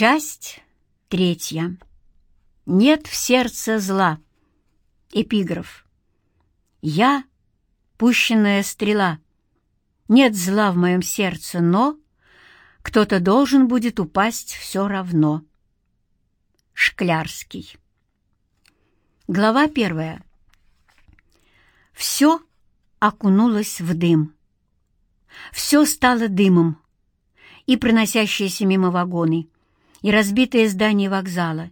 Часть третья. Нет в сердце зла. Эпиграф. Я — пущенная стрела. Нет зла в моем сердце, но кто-то должен будет упасть все равно. Шклярский. Глава первая. Все окунулось в дым. Все стало дымом. И проносящиеся мимо вагоны, и разбитые здания вокзала,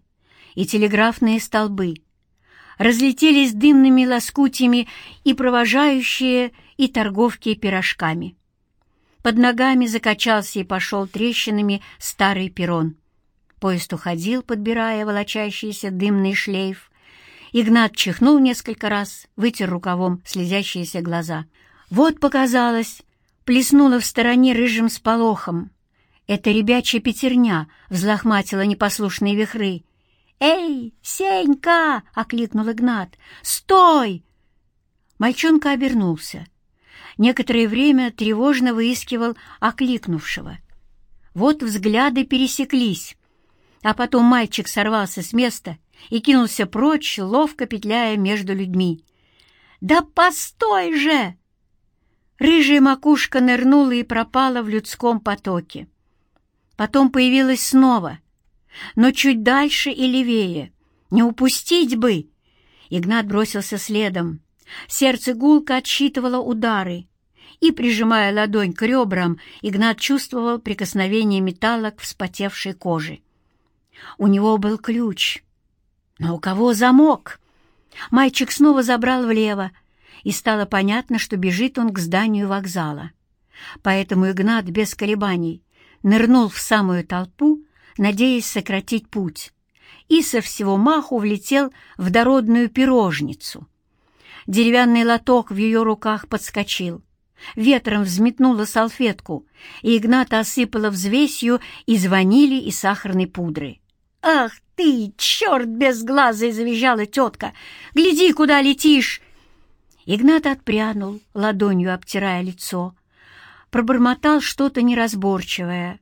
и телеграфные столбы. Разлетелись дымными лоскутями и провожающие, и торговки пирожками. Под ногами закачался и пошел трещинами старый перрон. Поезд уходил, подбирая волочащийся дымный шлейф. Игнат чихнул несколько раз, вытер рукавом слезящиеся глаза. Вот показалось, плеснула в стороне рыжим сполохом. Эта ребячья пятерня взлохматила непослушные вихры. «Эй, Сенька!» — окликнул Игнат. «Стой!» Мальчонка обернулся. Некоторое время тревожно выискивал окликнувшего. Вот взгляды пересеклись, а потом мальчик сорвался с места и кинулся прочь, ловко петляя между людьми. «Да постой же!» Рыжая макушка нырнула и пропала в людском потоке. Потом появилась снова, но чуть дальше и левее. Не упустить бы! Игнат бросился следом. Сердце гулко отсчитывало удары, и, прижимая ладонь к ребрам, Игнат чувствовал прикосновение металла к вспотевшей коже. У него был ключ. Но у кого замок? Мальчик снова забрал влево, и стало понятно, что бежит он к зданию вокзала. Поэтому Игнат без колебаний нырнул в самую толпу, надеясь сократить путь, и со всего маху влетел в дородную пирожницу. Деревянный лоток в ее руках подскочил. Ветром взметнула салфетку, и Игната осыпала взвесью из ванили и сахарной пудры. «Ах ты, черт безглазый!» — завизжала тетка. «Гляди, куда летишь!» Игнат отпрянул, ладонью обтирая лицо пробормотал что-то неразборчивое.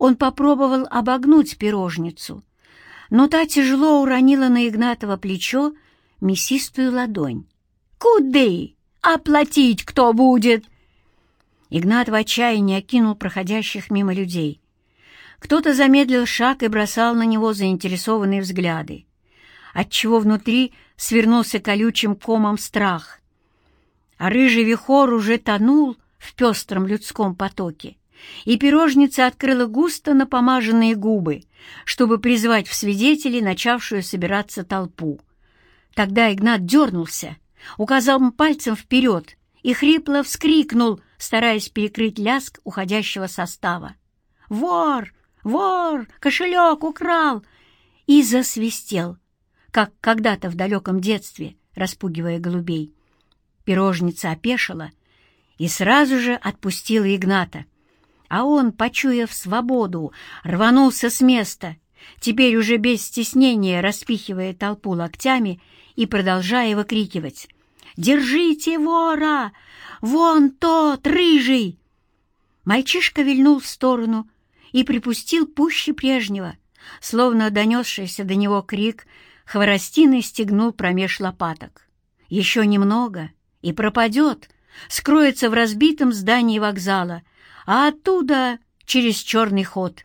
Он попробовал обогнуть пирожницу, но та тяжело уронила на Игнатова плечо мясистую ладонь. «Куды? Оплатить кто будет?» Игнат в отчаянии окинул проходящих мимо людей. Кто-то замедлил шаг и бросал на него заинтересованные взгляды, отчего внутри свернулся колючим комом страх. А рыжий вихор уже тонул, в пестром людском потоке, и пирожница открыла густо напомаженные губы, чтобы призвать в свидетели начавшую собираться толпу. Тогда Игнат дернулся, указал пальцем вперед и хрипло вскрикнул, стараясь перекрыть ляск уходящего состава. «Вор! Вор! Кошелек украл!» И засвистел, как когда-то в далеком детстве, распугивая голубей. Пирожница опешила и сразу же отпустила Игната. А он, почуяв свободу, рванулся с места, теперь уже без стеснения распихивая толпу локтями и продолжая выкрикивать «Держите вора! Вон тот, рыжий!» Мальчишка вильнул в сторону и припустил пуще прежнего, словно донесшийся до него крик хворостиной стегнул промеж лопаток. «Еще немного, и пропадет!» Скроется в разбитом здании вокзала, а оттуда через черный ход.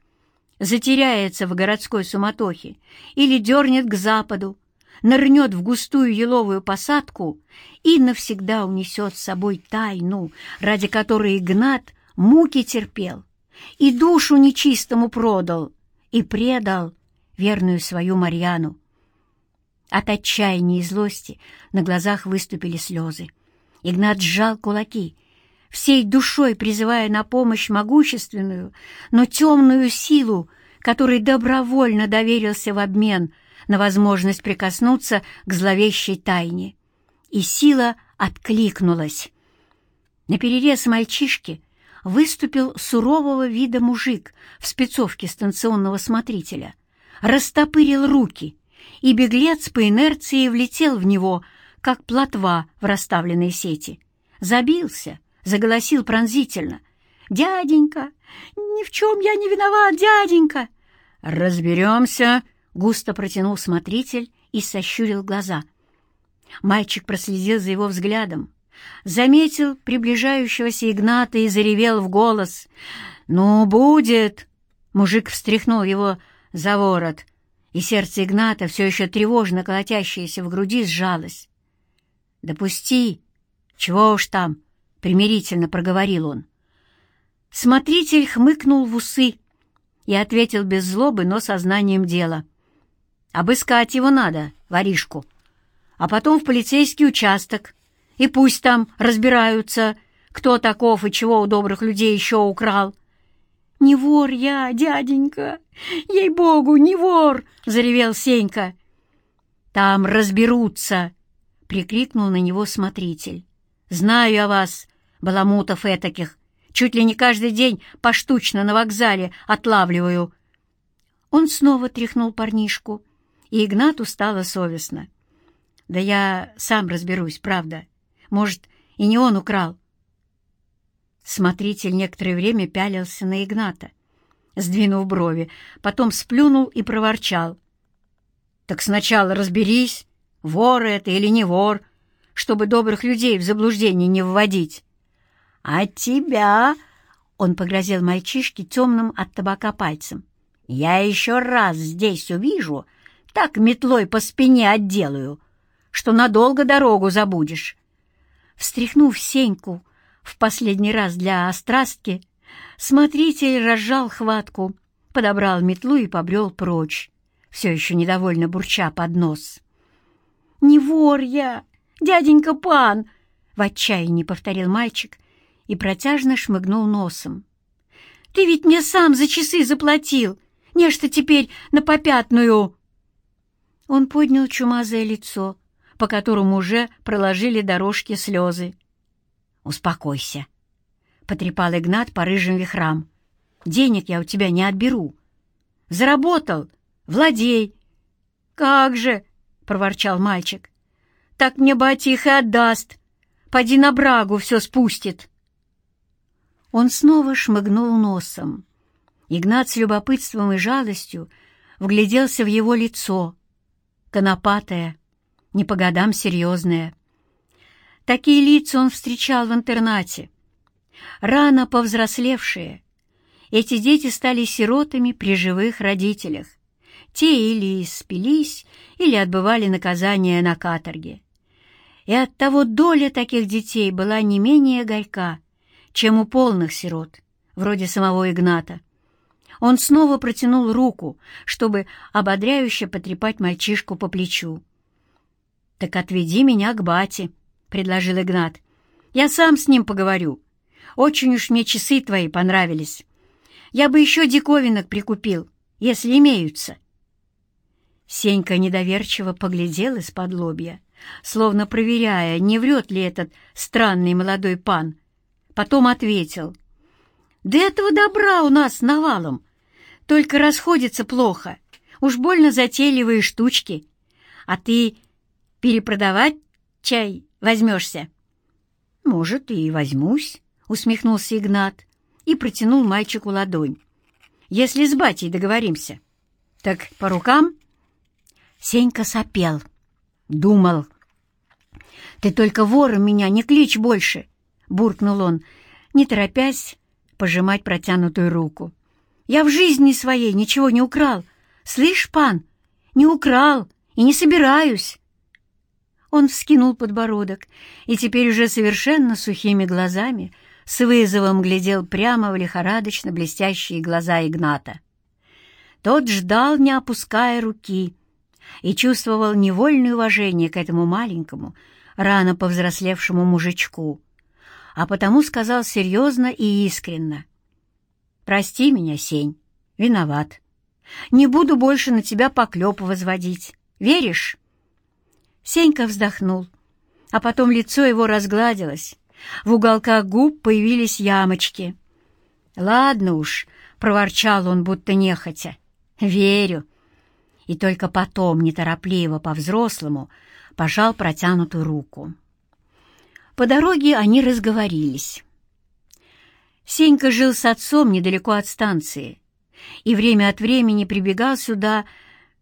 Затеряется в городской суматохе или дернет к западу, нырнет в густую еловую посадку и навсегда унесет с собой тайну, ради которой Игнат муки терпел и душу нечистому продал и предал верную свою Марьяну. От отчаяния и злости на глазах выступили слезы. Игнат сжал кулаки, всей душой призывая на помощь могущественную, но темную силу, которой добровольно доверился в обмен на возможность прикоснуться к зловещей тайне. И сила откликнулась. На перерез мальчишки выступил сурового вида мужик в спецовке станционного смотрителя, растопырил руки, и беглец по инерции влетел в него — как плотва в расставленной сети. Забился, заголосил пронзительно. «Дяденька! Ни в чем я не виноват, дяденька!» «Разберемся», — густо протянул смотритель и сощурил глаза. Мальчик проследил за его взглядом, заметил приближающегося Игната и заревел в голос. «Ну, будет!» Мужик встряхнул его за ворот, и сердце Игната, все еще тревожно колотящееся в груди, сжалось. «Допусти! Чего уж там!» — примирительно проговорил он. Смотритель хмыкнул в усы и ответил без злобы, но сознанием дела. «Обыскать его надо, воришку, а потом в полицейский участок, и пусть там разбираются, кто таков и чего у добрых людей еще украл». «Не вор я, дяденька! Ей-богу, не вор!» — заревел Сенька. «Там разберутся!» — прикрикнул на него смотритель. «Знаю я вас, баламутов этаких, чуть ли не каждый день поштучно на вокзале отлавливаю». Он снова тряхнул парнишку, и Игнату стало совестно. «Да я сам разберусь, правда. Может, и не он украл». Смотритель некоторое время пялился на Игната, сдвинув брови, потом сплюнул и проворчал. «Так сначала разберись, вор это или не вор, чтобы добрых людей в заблуждение не вводить». «А тебя...» — он погрозил мальчишке темным от табака пальцем. «Я еще раз здесь увижу, так метлой по спине отделаю, что надолго дорогу забудешь». Встряхнув Сеньку в последний раз для острастки, смотритель разжал хватку, подобрал метлу и побрел прочь, все еще недовольно бурча под нос. «Не вор я, дяденька пан!» — в отчаянии повторил мальчик и протяжно шмыгнул носом. «Ты ведь мне сам за часы заплатил! Нечто теперь на попятную!» Он поднял чумазое лицо, по которому уже проложили дорожки слезы. «Успокойся», — потрепал Игнат по рыжим вихрам. «Денег я у тебя не отберу. Заработал, владей». «Как же!» — проворчал мальчик. «Так мне батя их и отдаст. Поди на брагу все спустит». Он снова шмыгнул носом. Игнат с любопытством и жалостью вгляделся в его лицо, конопатое, не по годам серьезное. Такие лица он встречал в интернате. Рано повзрослевшие, эти дети стали сиротами при живых родителях. Те или спились, или отбывали наказание на каторге. И оттого доля таких детей была не менее горька, чем у полных сирот, вроде самого Игната. Он снова протянул руку, чтобы ободряюще потрепать мальчишку по плечу. «Так отведи меня к бате», — предложил Игнат. «Я сам с ним поговорю. Очень уж мне часы твои понравились. Я бы еще диковинок прикупил, если имеются». Сенька недоверчиво поглядел из-под лобья, словно проверяя, не врет ли этот странный молодой пан, Потом ответил. «Да этого добра у нас навалом. Только расходится плохо. Уж больно затейливые штучки. А ты перепродавать чай возьмешься?» «Может, и возьмусь», — усмехнулся Игнат и протянул мальчику ладонь. «Если с батей договоримся. Так по рукам?» Сенька сопел, думал. «Ты только вором меня не кличь больше буркнул он, не торопясь пожимать протянутую руку. «Я в жизни своей ничего не украл. Слышь, пан, не украл и не собираюсь». Он вскинул подбородок и теперь уже совершенно сухими глазами с вызовом глядел прямо в лихорадочно блестящие глаза Игната. Тот ждал, не опуская руки, и чувствовал невольное уважение к этому маленькому, рано повзрослевшему мужичку а потому сказал серьезно и искренно. «Прости меня, Сень, виноват. Не буду больше на тебя поклеп возводить. Веришь?» Сенька вздохнул, а потом лицо его разгладилось. В уголках губ появились ямочки. «Ладно уж», — проворчал он, будто нехотя, — «верю». И только потом, неторопливо, по-взрослому, пожал протянутую руку. По дороге они разговорились. Сенька жил с отцом недалеко от станции и время от времени прибегал сюда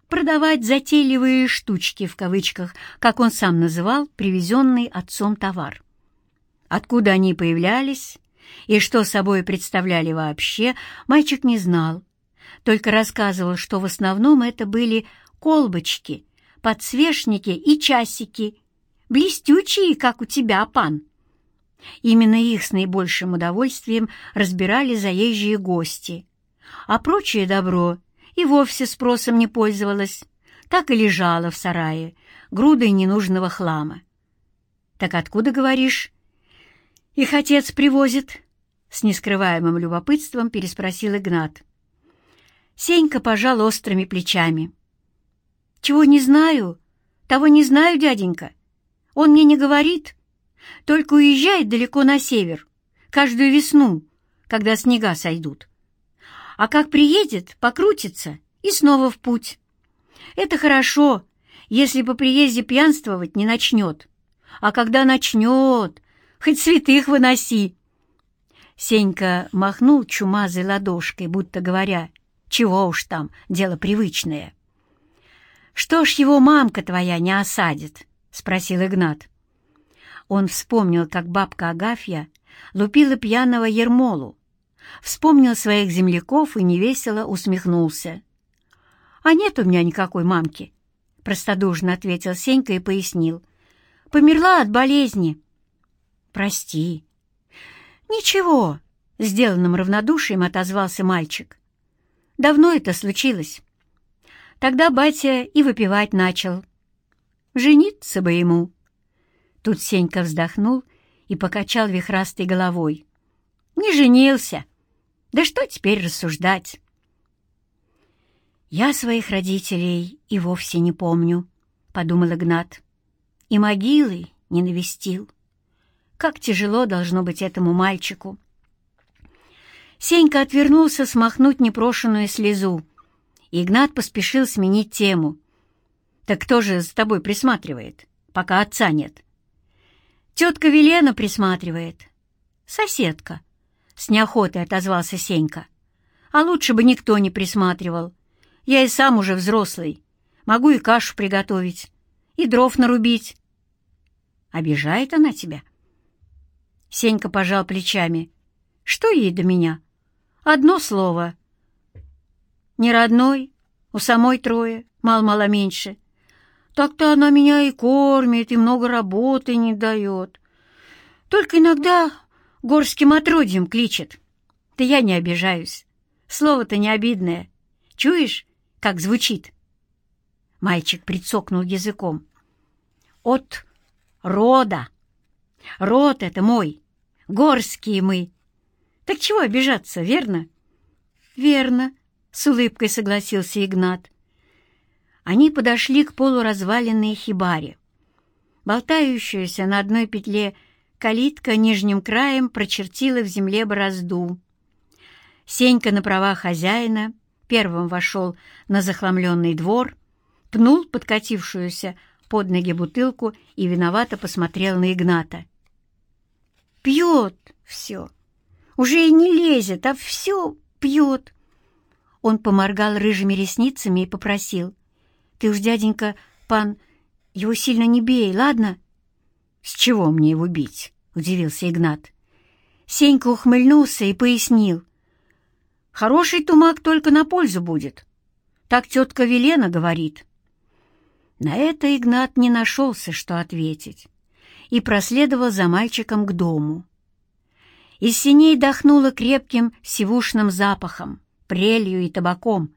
продавать затейливые штучки, в кавычках, как он сам называл привезенный отцом товар. Откуда они появлялись и что собой представляли вообще, мальчик не знал, только рассказывал, что в основном это были колбочки, подсвечники и часики, блестючие, как у тебя, пан. Именно их с наибольшим удовольствием разбирали заезжие гости, а прочее добро и вовсе спросом не пользовалось, так и лежало в сарае, грудой ненужного хлама. «Так откуда, говоришь?» «Их отец привозит?» С нескрываемым любопытством переспросил Игнат. Сенька пожал острыми плечами. «Чего не знаю, того не знаю, дяденька. Он мне не говорит, только уезжает далеко на север, каждую весну, когда снега сойдут. А как приедет, покрутится и снова в путь. Это хорошо, если по приезде пьянствовать не начнет. А когда начнет, хоть святых выноси. Сенька махнул чумазой ладошкой, будто говоря, чего уж там, дело привычное. «Что ж его мамка твоя не осадит?» — спросил Игнат. Он вспомнил, как бабка Агафья лупила пьяного Ермолу, вспомнил своих земляков и невесело усмехнулся. «А нет у меня никакой мамки», — простодушно ответил Сенька и пояснил. «Померла от болезни». «Прости». «Ничего», — сделанным равнодушием отозвался мальчик. «Давно это случилось. Тогда батя и выпивать начал. Жениться бы ему». Тут Сенька вздохнул и покачал вихрастой головой. «Не женился. Да что теперь рассуждать?» «Я своих родителей и вовсе не помню», — подумал Игнат. «И могилы не навестил. Как тяжело должно быть этому мальчику». Сенька отвернулся смахнуть непрошенную слезу. Игнат поспешил сменить тему. «Так кто же за тобой присматривает, пока отца нет?» Тетка Велена присматривает. Соседка. С неохотой отозвался Сенька. А лучше бы никто не присматривал. Я и сам уже взрослый. Могу и кашу приготовить, и дров нарубить. Обижает она тебя? Сенька пожал плечами. Что ей до меня? Одно слово. Не родной, у самой трое, мало-мало меньше — так-то она меня и кормит, и много работы не дает. Только иногда горским отродьем кличет. Да я не обижаюсь. Слово-то не обидное. Чуешь, как звучит?» Мальчик прицокнул языком. «От рода. Род это мой. Горские мы. Так чего обижаться, верно?» «Верно», — с улыбкой согласился Игнат они подошли к полуразваленной хибаре. Болтающаяся на одной петле калитка нижним краем прочертила в земле борозду. Сенька на правах хозяина первым вошел на захламленный двор, пнул подкатившуюся под ноги бутылку и виновато посмотрел на Игната. «Пьет все. Уже и не лезет, а все пьет». Он поморгал рыжими ресницами и попросил. Ты уж, дяденька, пан, его сильно не бей, ладно?» «С чего мне его бить?» — удивился Игнат. Сенька ухмыльнулся и пояснил. «Хороший тумак только на пользу будет. Так тетка Велена говорит». На это Игнат не нашелся, что ответить, и проследовал за мальчиком к дому. Из синей дохнуло крепким сивушным запахом, прелью и табаком,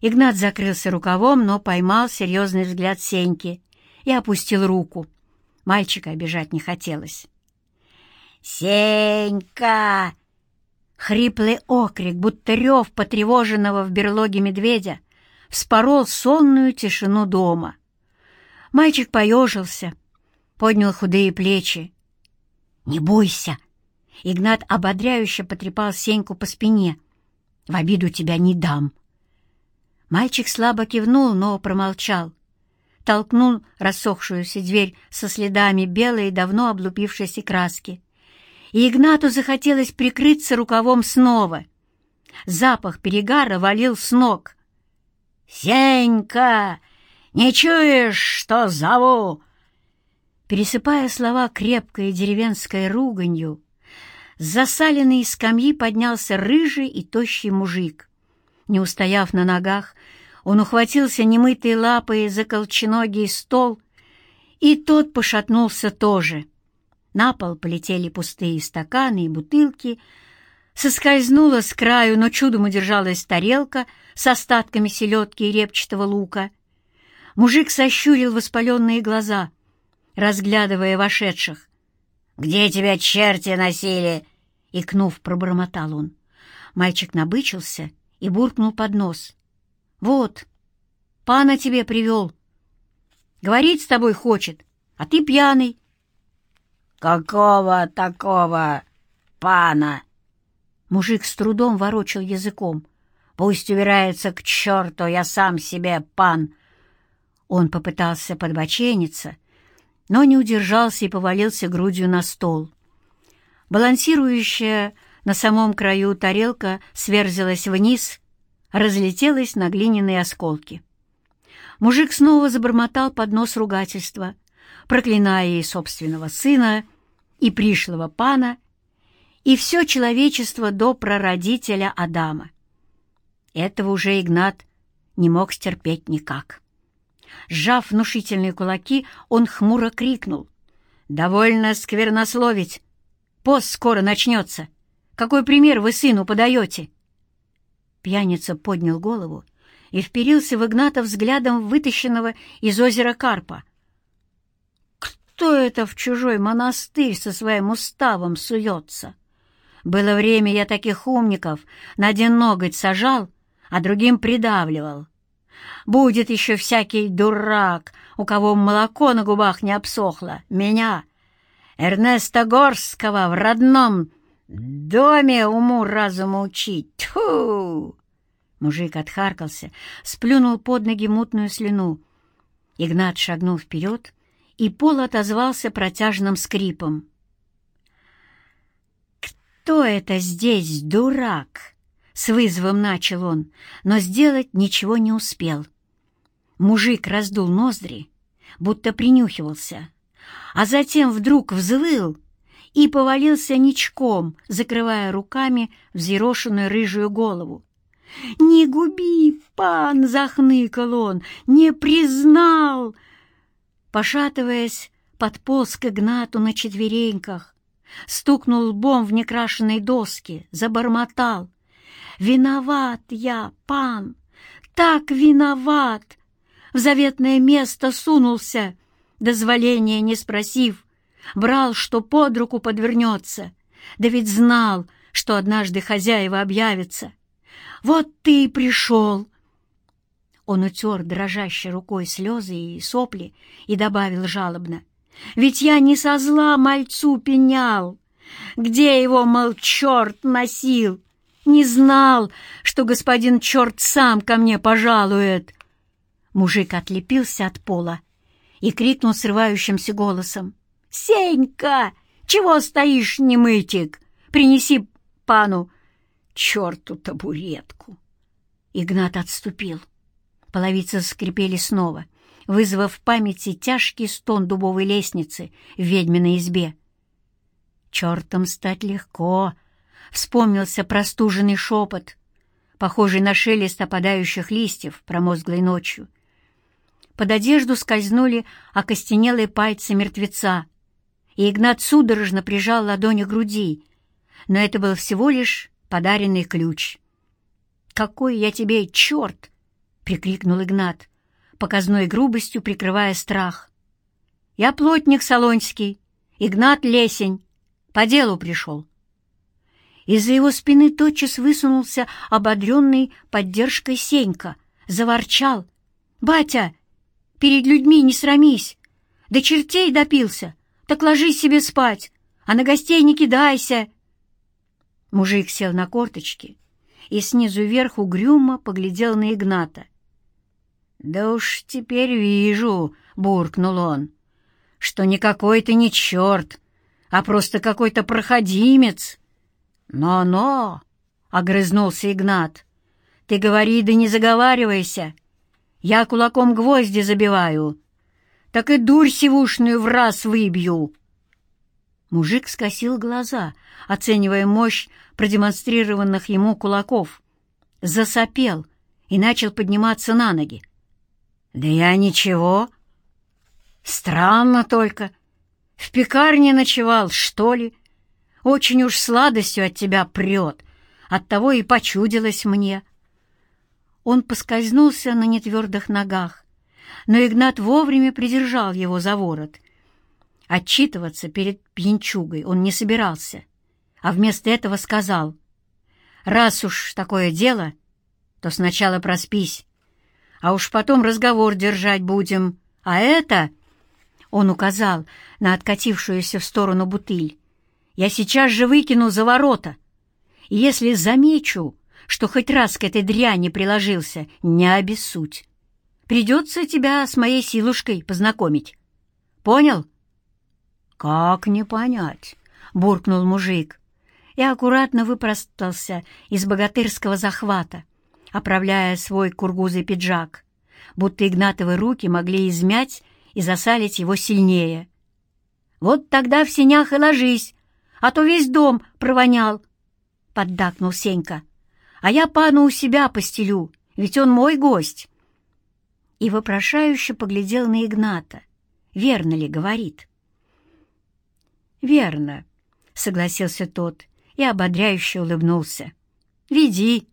Игнат закрылся рукавом, но поймал серьезный взгляд Сеньки и опустил руку. Мальчика обижать не хотелось. «Сенька!» Хриплый окрик, будто рев потревоженного в берлоге медведя, вспорол сонную тишину дома. Мальчик поежился, поднял худые плечи. «Не бойся!» Игнат ободряюще потрепал Сеньку по спине. «В обиду тебя не дам!» Мальчик слабо кивнул, но промолчал. Толкнул рассохшуюся дверь со следами белой, давно облупившейся краски. И Игнату захотелось прикрыться рукавом снова. Запах перегара валил с ног. «Сенька, не чуешь, что зову?» Пересыпая слова крепкой деревенской руганью, с засаленной скамьи поднялся рыжий и тощий мужик. Не устояв на ногах, он ухватился немытой лапой за колченогий стол, и тот пошатнулся тоже. На пол полетели пустые стаканы и бутылки, соскользнула с краю, но чудом удержалась тарелка с остатками селедки и репчатого лука. Мужик сощурил воспаленные глаза, разглядывая вошедших. «Где тебя черти носили?» — икнув, пробормотал он. Мальчик набычился и буркнул под нос. «Вот, пана тебе привел. Говорить с тобой хочет, а ты пьяный». «Какого такого пана?» Мужик с трудом ворочал языком. «Пусть убирается к черту, я сам себе пан!» Он попытался подбочениться, но не удержался и повалился грудью на стол. Балансирующая на самом краю тарелка сверзилась вниз, разлетелась на глиняные осколки. Мужик снова забормотал под нос ругательства, проклиная и собственного сына, и пришлого пана, и все человечество до прародителя Адама. Этого уже Игнат не мог стерпеть никак. Сжав внушительные кулаки, он хмуро крикнул. «Довольно сквернословить! Пост скоро начнется! Какой пример вы сыну подаете?» Пьяница поднял голову и вперился в Игната взглядом вытащенного из озера карпа. «Кто это в чужой монастырь со своим уставом суется?» Было время, я таких умников на один ноготь сажал, а другим придавливал. Будет еще всякий дурак, у кого молоко на губах не обсохло. Меня, Эрнеста Горского, в родном доме уму-разуму учить. Тьфу! Мужик отхаркался, сплюнул под ноги мутную слюну. Игнат шагнул вперед, и пол отозвался протяжным скрипом. «Кто это здесь, дурак?» С вызовом начал он, но сделать ничего не успел. Мужик раздул ноздри, будто принюхивался, а затем вдруг взвыл и повалился ничком, закрывая руками взъерошенную рыжую голову. «Не губи, пан!» — захныкал он. «Не признал!» Пошатываясь, подполз к Игнату на четвереньках, стукнул лбом в некрашенные доски, забормотал. «Виноват я, пан, так виноват!» В заветное место сунулся, дозволения не спросив, брал, что под руку подвернется, да ведь знал, что однажды хозяева объявятся. Вот ты и пришел!» Он утер дрожащей рукой слезы и сопли и добавил жалобно. Ведь я не со зла мальцу пенял. Где его, мол, черт носил? Не знал, что господин черт сам ко мне пожалует. Мужик отлепился от пола и крикнул срывающимся голосом. «Сенька, чего стоишь, немытик? Принеси пану черту табуретку!» Игнат отступил. Половицы скрипели снова — вызвав в памяти тяжкий стон дубовой лестницы в ведьминой избе. «Чертом стать легко!» — вспомнился простуженный шепот, похожий на шелест опадающих листьев промозглой ночью. Под одежду скользнули окостенелые пальцы мертвеца, и Игнат судорожно прижал ладони к груди, но это был всего лишь подаренный ключ. «Какой я тебе черт!» — прикрикнул Игнат показной грубостью прикрывая страх. «Я плотник Солонский, Игнат Лесень, по делу пришел». Из-за его спины тотчас высунулся ободренный поддержкой Сенька, заворчал. «Батя, перед людьми не срамись! До чертей допился, так ложись себе спать, а на гостей не кидайся!» Мужик сел на корточки и снизу вверх угрюмо поглядел на Игната. «Да уж теперь вижу», — буркнул он, — «что никакой ты не черт, а просто какой-то проходимец. Но-но, — огрызнулся Игнат. «Ты говори, да не заговаривайся. Я кулаком гвозди забиваю. Так и дурь сивушную в раз выбью». Мужик скосил глаза, оценивая мощь продемонстрированных ему кулаков. Засопел и начал подниматься на ноги. «Да я ничего. Странно только. В пекарне ночевал, что ли? Очень уж сладостью от тебя прет. Оттого и почудилось мне». Он поскользнулся на нетвердых ногах, но Игнат вовремя придержал его за ворот — Отчитываться перед пьянчугой он не собирался, а вместо этого сказал, «Раз уж такое дело, то сначала проспись, а уж потом разговор держать будем, а это...» Он указал на откатившуюся в сторону бутыль. «Я сейчас же выкину за ворота, и если замечу, что хоть раз к этой дряни приложился, не обессудь. Придется тебя с моей силушкой познакомить. Понял?» «Как не понять?» — буркнул мужик и аккуратно выпростался из богатырского захвата, оправляя свой кургузый пиджак, будто Игнатовы руки могли измять и засалить его сильнее. «Вот тогда в сенях и ложись, а то весь дом провонял», — поддакнул Сенька. «А я пану у себя постелю, ведь он мой гость». И вопрошающе поглядел на Игната. Верно ли говорит? «Верно», — согласился тот и ободряюще улыбнулся. «Веди,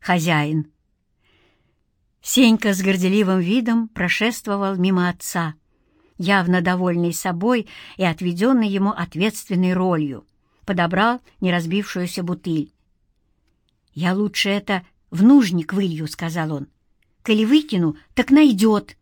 хозяин». Сенька с горделивым видом прошествовал мимо отца, явно довольный собой и отведенный ему ответственной ролью, подобрал неразбившуюся бутыль. «Я лучше это в нужник вылью», — сказал он. «Коли выкину, так найдет».